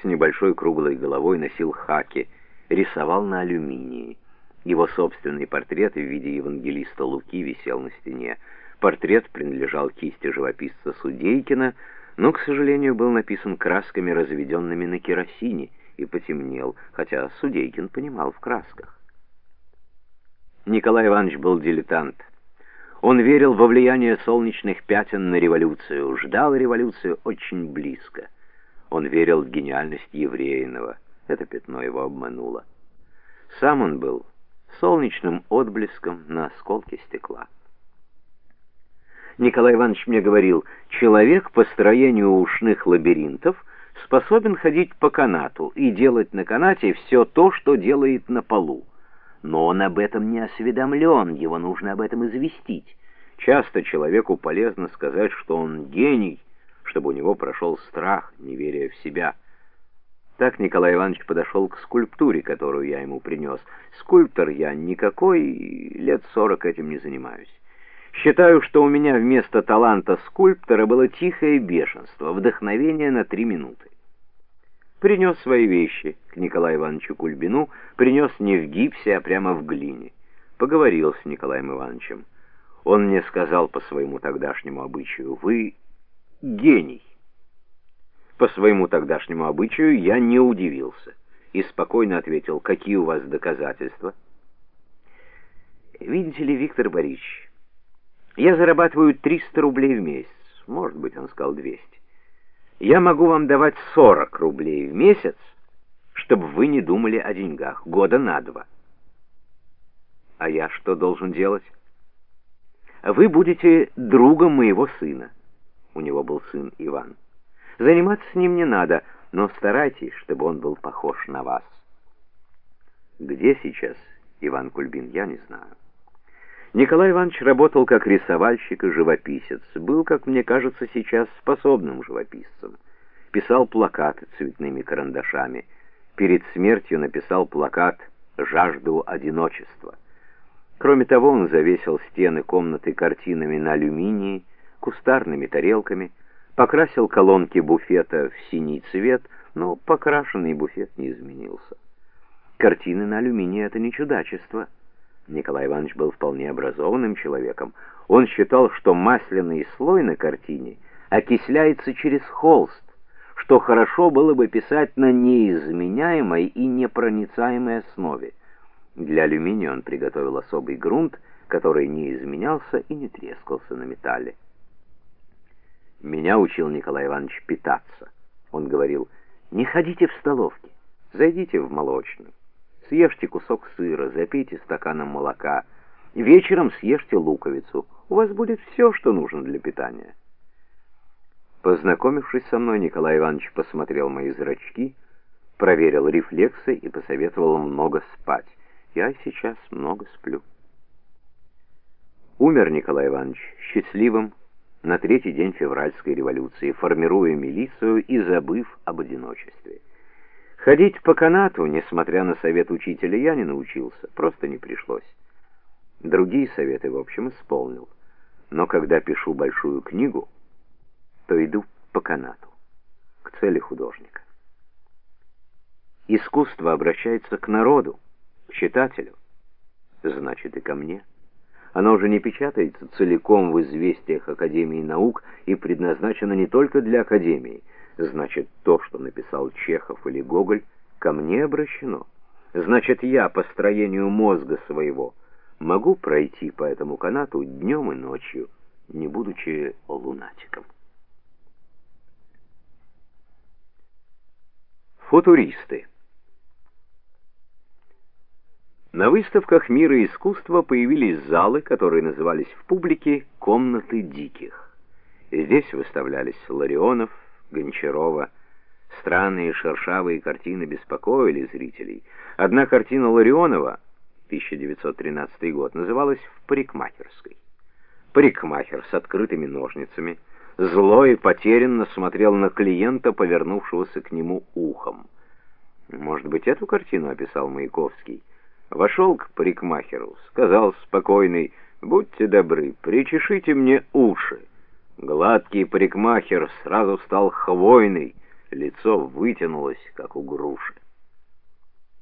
с небольшой круглой головой, носил хаки, рисовал на алюминии. Его собственный портрет в виде евангелиста Луки висел на стене. Портрет принадлежал кисти живописца Судейкина, но, к сожалению, был написан красками, разведенными на керосине, и потемнел, хотя Судейкин понимал в красках. Николай Иванович был дилетант. Он верил во влияние солнечных пятен на революцию, ждал революцию очень близко. Он верил в гениальность Евреинова. Это пятно его обмануло. Сам он был солнечным отблеском на осколке стекла. Николай Иванович мне говорил, человек по строению ушных лабиринтов способен ходить по канату и делать на канате все то, что делает на полу но он об этом не осведомлен, его нужно об этом известить. Часто человеку полезно сказать, что он гений, чтобы у него прошел страх, неверие в себя. Так Николай Иванович подошел к скульптуре, которую я ему принес. Скульптор я никакой, лет сорок этим не занимаюсь. Считаю, что у меня вместо таланта скульптора было тихое бешенство, вдохновение на три минуты принес свои вещи к Николаю Ивановичу Кульбину, принес не в гипсе, а прямо в глине. Поговорил с Николаем Ивановичем. Он мне сказал по своему тогдашнему обычаю, «Вы гений». По своему тогдашнему обычаю я не удивился и спокойно ответил, «Какие у вас доказательства?» «Видите ли, Виктор Борисович, я зарабатываю 300 рублей в месяц, может быть, он сказал 200 я могу вам давать 40 рублей в месяц, чтобы вы не думали о деньгах, года на два. А я что должен делать? Вы будете другом моего сына. У него был сын Иван. Заниматься с ним не надо, но старайтесь, чтобы он был похож на вас. Где сейчас Иван Кульбин, я не знаю. Николай Иванович работал как рисовальщик и живописец, был, как мне кажется, сейчас способным живописцем. Писал плакаты цветными карандашами. Перед смертью написал плакат «Жажду одиночества». Кроме того, он завесил стены комнаты картинами на алюминии, кустарными тарелками, покрасил колонки буфета в синий цвет, но покрашенный буфет не изменился. Картины на алюминии — это не чудачество — Николай Иванович был вполне образованным человеком. Он считал, что масляный слой на картине окисляется через холст, что хорошо было бы писать на неизменяемой и непроницаемой основе. Для алюминия он приготовил особый грунт, который не изменялся и не трескался на металле. Меня учил Николай Иванович питаться. Он говорил, не ходите в столовки, зайдите в молочную. Съешьте кусок сыра, запейте стаканом молока. Вечером съешьте луковицу. У вас будет все, что нужно для питания. Познакомившись со мной, Николай Иванович посмотрел мои зрачки, проверил рефлексы и посоветовал много спать. Я сейчас много сплю. Умер Николай Иванович счастливым на третий день февральской революции, формируя милицию и забыв об одиночестве. Ходить по канату, несмотря на совет учителя, я не научился, просто не пришлось. Другие советы, в общем, исполнил. Но когда пишу большую книгу, то иду по канату, к цели художника. Искусство обращается к народу, к читателю, значит и ко мне. Оно уже не печатается целиком в известиях Академии наук и предназначено не только для Академии, Значит, то, что написал Чехов или Гоголь, ко мне обращено. Значит, я по строению мозга своего могу пройти по этому канату днем и ночью, не будучи лунатиком. Футуристы На выставках мира искусства появились залы, которые назывались в публике «комнаты диких». Здесь выставлялись Ларионов, Гончарова. Странные шершавые картины беспокоили зрителей. Одна картина Ларионова, 1913 год, называлась «В парикмахерской». Парикмахер с открытыми ножницами, злой и потерянно смотрел на клиента, повернувшегося к нему ухом. Может быть, эту картину описал Маяковский? Вошел к парикмахеру, сказал спокойный, «Будьте добры, причешите мне уши». Гладкий парикмахер сразу стал хвойный, Лицо вытянулось, как у груши.